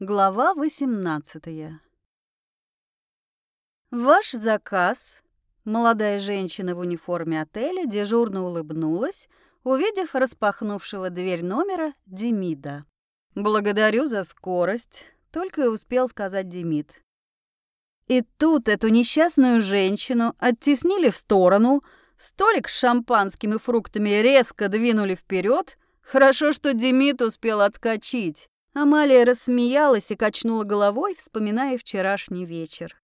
Глава 18. Ваш заказ. Молодая женщина в униформе отеля дежурно улыбнулась, увидев распахнувшего дверь номера Демида. Благодарю за скорость, только и успел сказать Демид. И тут эту несчастную женщину оттеснили в сторону, столик с шампанским и фруктами резко двинули вперед. Хорошо, что Демид успел отскочить. Амалия рассмеялась и качнула головой, вспоминая вчерашний вечер.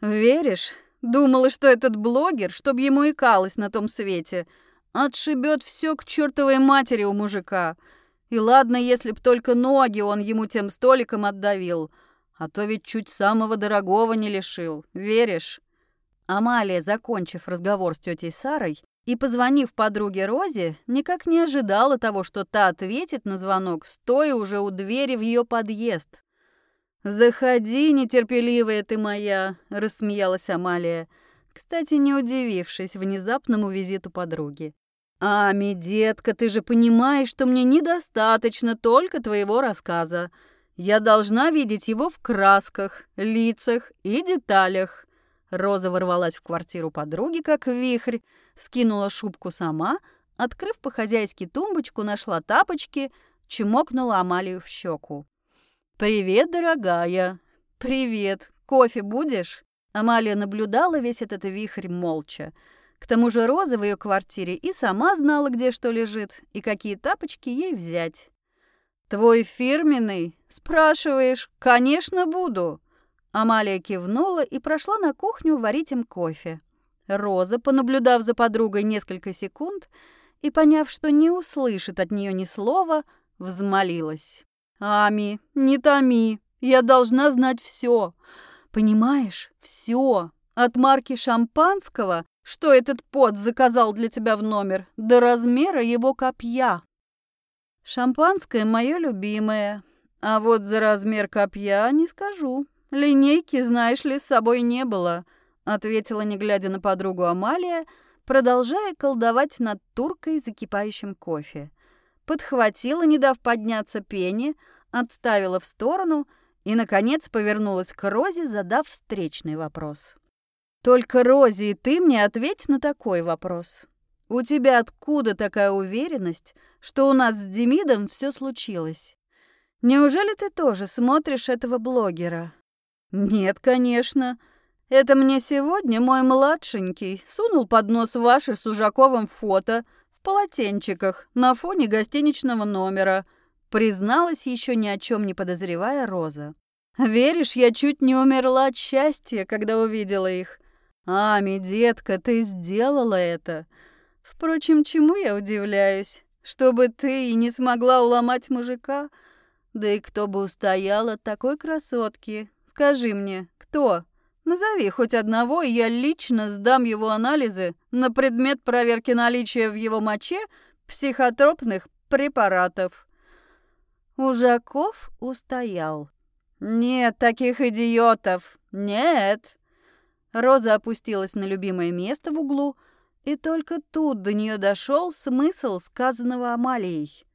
«Веришь? Думала, что этот блогер, чтоб ему икалось на том свете, отшибет все к чертовой матери у мужика. И ладно, если б только ноги он ему тем столиком отдавил, а то ведь чуть самого дорогого не лишил. Веришь?» Амалия, закончив разговор с тетей Сарой, и, позвонив подруге Розе, никак не ожидала того, что та ответит на звонок, стоя уже у двери в ее подъезд. «Заходи, нетерпеливая ты моя», — рассмеялась Амалия, кстати, не удивившись внезапному визиту подруги. «Ами, детка, ты же понимаешь, что мне недостаточно только твоего рассказа. Я должна видеть его в красках, лицах и деталях. Роза ворвалась в квартиру подруги, как вихрь, скинула шубку сама, открыв по-хозяйски тумбочку, нашла тапочки, чмокнула Амалию в щеку. «Привет, дорогая!» «Привет! Кофе будешь?» Амалия наблюдала весь этот вихрь молча. К тому же Роза в ее квартире и сама знала, где что лежит, и какие тапочки ей взять. «Твой фирменный?» «Спрашиваешь?» «Конечно, буду!» Амалия кивнула и прошла на кухню варить им кофе. Роза, понаблюдав за подругой несколько секунд и поняв, что не услышит от нее ни слова, взмолилась. «Ами, не томи, я должна знать все. Понимаешь, все. От марки шампанского, что этот пот заказал для тебя в номер, до размера его копья. Шампанское мое любимое, а вот за размер копья не скажу. «Линейки, знаешь ли, с собой не было», — ответила, не глядя на подругу Амалия, продолжая колдовать над туркой, закипающим кофе. Подхватила, не дав подняться пене, отставила в сторону и, наконец, повернулась к Розе, задав встречный вопрос. «Только, Рози, и ты мне ответь на такой вопрос. У тебя откуда такая уверенность, что у нас с Демидом все случилось? Неужели ты тоже смотришь этого блогера? «Нет, конечно. Это мне сегодня мой младшенький сунул под нос ваше с Ужаковым фото в полотенчиках на фоне гостиничного номера», призналась еще ни о чем не подозревая Роза. «Веришь, я чуть не умерла от счастья, когда увидела их. Ами, детка, ты сделала это. Впрочем, чему я удивляюсь? Чтобы ты и не смогла уломать мужика? Да и кто бы устоял от такой красотки, Скажи мне, кто? Назови хоть одного, и я лично сдам его анализы на предмет проверки наличия в его моче психотропных препаратов. Ужаков устоял. «Нет таких идиотов! Нет!» Роза опустилась на любимое место в углу, и только тут до нее дошел смысл сказанного Амалией.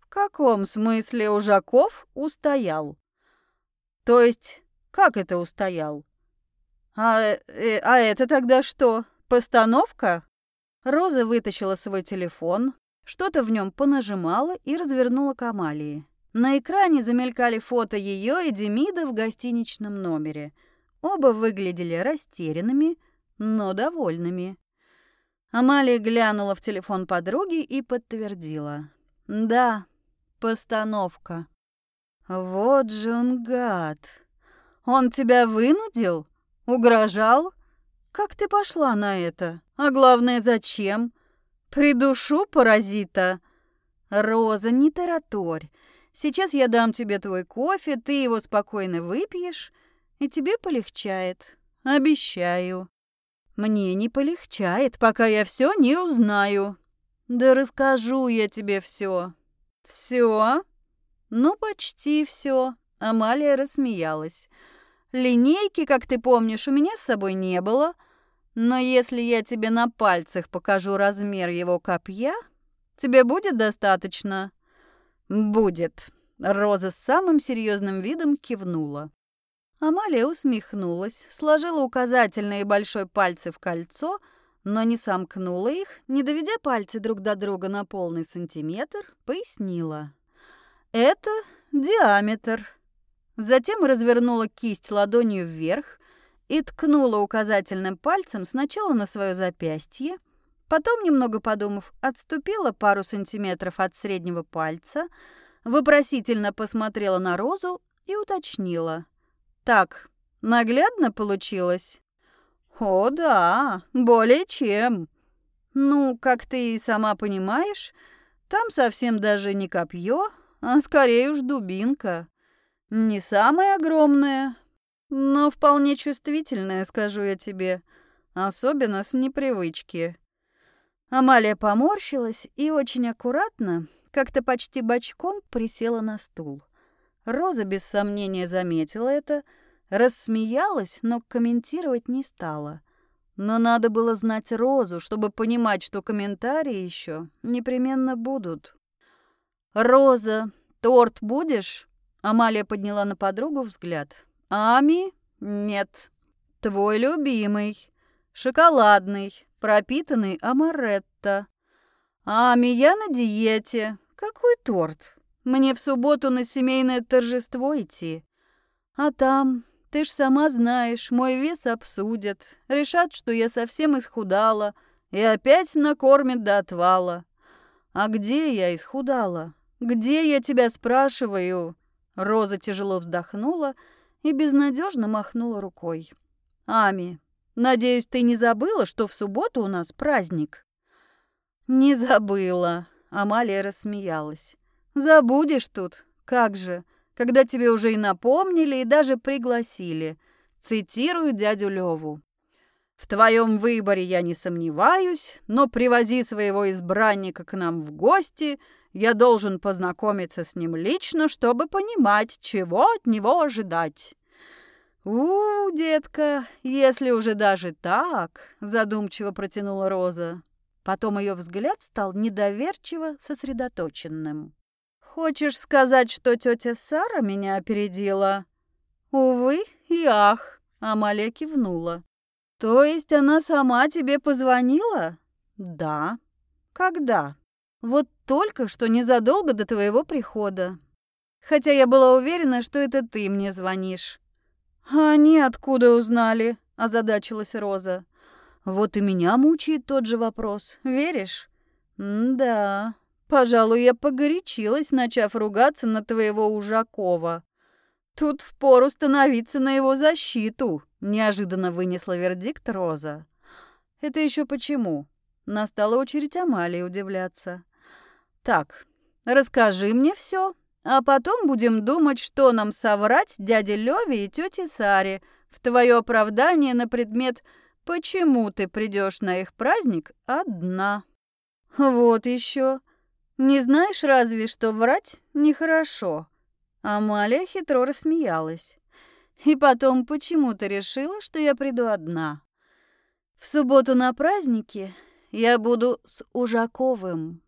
В каком смысле Ужаков устоял? То есть как это устоял? А, э, а это тогда что? Постановка? Роза вытащила свой телефон, что-то в нем понажимала и развернула к Амалии. На экране замелькали фото ее и Демида в гостиничном номере. Оба выглядели растерянными, но довольными. Амалия глянула в телефон подруги и подтвердила. «Да, постановка». «Вот же он гад!» Он тебя вынудил? Угрожал? Как ты пошла на это? А главное, зачем? Придушу паразита. Роза, не тараторь. Сейчас я дам тебе твой кофе, ты его спокойно выпьешь, и тебе полегчает. Обещаю. Мне не полегчает, пока я все не узнаю. Да расскажу я тебе все. Все? Ну, почти все. Амалия рассмеялась. Линейки, как ты помнишь, у меня с собой не было. Но если я тебе на пальцах покажу размер его копья, тебе будет достаточно? Будет. Роза с самым серьезным видом кивнула. Амалия усмехнулась, сложила указательные и большой пальцы в кольцо, но не сомкнула их, не доведя пальцы друг до друга на полный сантиметр, пояснила. «Это диаметр». Затем развернула кисть ладонью вверх и ткнула указательным пальцем сначала на свое запястье, потом, немного подумав, отступила пару сантиметров от среднего пальца, вопросительно посмотрела на Розу и уточнила – так, наглядно получилось? О, да, более чем. Ну, как ты и сама понимаешь, там совсем даже не копье, а скорее уж дубинка. Не самая огромная, но вполне чувствительная, скажу я тебе, особенно с непривычки. Амалия поморщилась и очень аккуратно, как-то почти бочком присела на стул. Роза без сомнения заметила это, рассмеялась, но комментировать не стала. Но надо было знать Розу, чтобы понимать, что комментарии еще непременно будут. «Роза, торт будешь?» Амалия подняла на подругу взгляд. «Ами? Нет. Твой любимый. Шоколадный, пропитанный амаретто. Ами, я на диете. Какой торт? Мне в субботу на семейное торжество идти. А там, ты ж сама знаешь, мой вес обсудят, решат, что я совсем исхудала, и опять накормят до отвала. А где я исхудала? Где я тебя спрашиваю? Роза тяжело вздохнула и безнадежно махнула рукой. Ами, надеюсь, ты не забыла, что в субботу у нас праздник? Не забыла, Амалия рассмеялась. Забудешь тут, как же, когда тебе уже и напомнили, и даже пригласили. Цитирую дядю Леву. В твоем выборе я не сомневаюсь, но привози своего избранника к нам в гости, я должен познакомиться с ним лично, чтобы понимать, чего от него ожидать. У, детка, если уже даже так, задумчиво протянула Роза. Потом ее взгляд стал недоверчиво сосредоточенным. Хочешь сказать, что тетя Сара меня опередила? Увы и ах, Амалия кивнула. То есть она сама тебе позвонила? Да. Когда? Вот только что незадолго до твоего прихода. Хотя я была уверена, что это ты мне звонишь. А они откуда узнали? озадачилась Роза. Вот и меня мучает тот же вопрос. Веришь? Да. Пожалуй, я погорячилась, начав ругаться на твоего Ужакова. Тут впору становиться на его защиту, неожиданно вынесла вердикт Роза. Это еще почему? Настала очередь Амалии удивляться. Так, расскажи мне все, а потом будем думать, что нам соврать дяде Леве и тете Саре в твое оправдание на предмет «Почему ты придешь на их праздник одна?» Вот еще. Не знаешь разве, что врать нехорошо?» Амалия хитро рассмеялась. «И потом почему-то решила, что я приду одна. В субботу на празднике я буду с Ужаковым».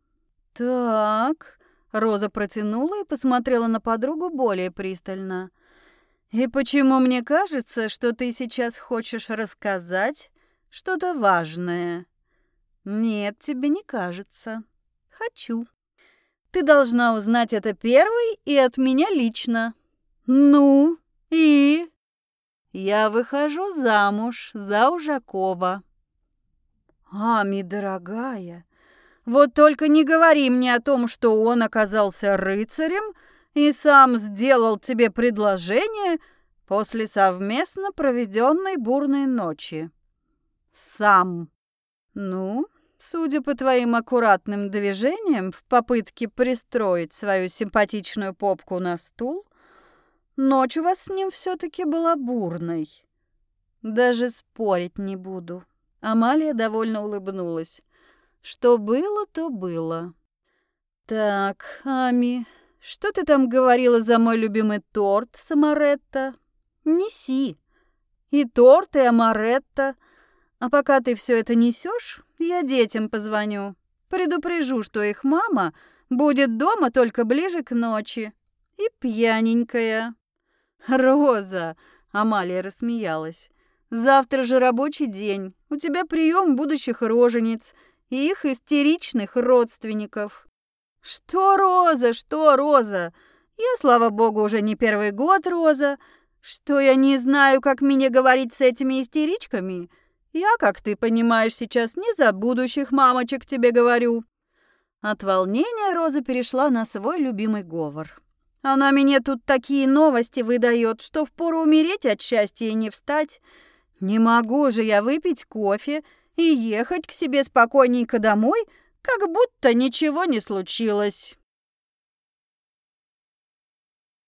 «Так...» — Роза протянула и посмотрела на подругу более пристально. «И почему мне кажется, что ты сейчас хочешь рассказать что-то важное?» «Нет, тебе не кажется. Хочу». Ты должна узнать это первой и от меня лично. Ну, и... Я выхожу замуж за Ужакова. Ами, дорогая, вот только не говори мне о том, что он оказался рыцарем и сам сделал тебе предложение после совместно проведенной бурной ночи. Сам. Ну, Судя по твоим аккуратным движениям в попытке пристроить свою симпатичную попку на стул, ночь у вас с ним все таки была бурной. Даже спорить не буду. Амалия довольно улыбнулась. Что было, то было. Так, Ами, что ты там говорила за мой любимый торт, Самаретта? Неси. И торт, и амаретта — а пока ты все это несешь, я детям позвоню. Предупрежу, что их мама будет дома только ближе к ночи. и пьяненькая». «Роза!» — Амалия рассмеялась. «Завтра же рабочий день. У тебя прием будущих рожениц и их истеричных родственников». «Что, Роза, что, Роза? Я, слава богу, уже не первый год, Роза. Что я не знаю, как мне говорить с этими истеричками? Я, как ты понимаешь, сейчас не за будущих мамочек тебе говорю». От волнения Роза перешла на свой любимый говор. «Она мне тут такие новости выдает, что впору умереть от счастья и не встать. Не могу же я выпить кофе и ехать к себе спокойненько домой, как будто ничего не случилось».